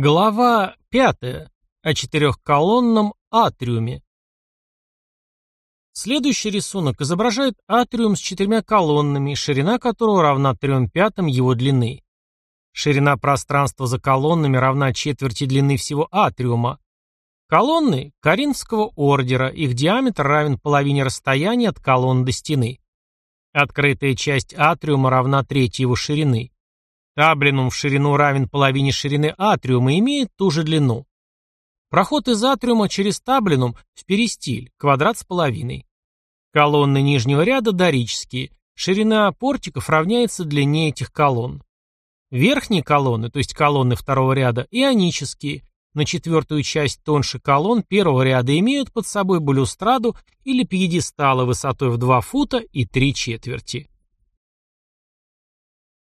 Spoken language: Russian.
Глава 5. О четырехколонном атриуме. Следующий рисунок изображает атриум с четырьмя колоннами, ширина которого равна трем пятым его длины. Ширина пространства за колоннами равна четверти длины всего атриума. Колонны – Коринфского ордера, их диаметр равен половине расстояния от колонн до стены. Открытая часть атриума равна трети его ширины. Таблинум в ширину равен половине ширины атриума и имеет ту же длину. Проход из атриума через таблинум в перистиль, квадрат с половиной. Колонны нижнего ряда дорические, ширина портиков равняется длине этих колонн. Верхние колонны, то есть колонны второго ряда, ионические, на четвертую часть тоньше колонн первого ряда имеют под собой балюстраду или пьедесталы высотой в 2 фута и 3 четверти.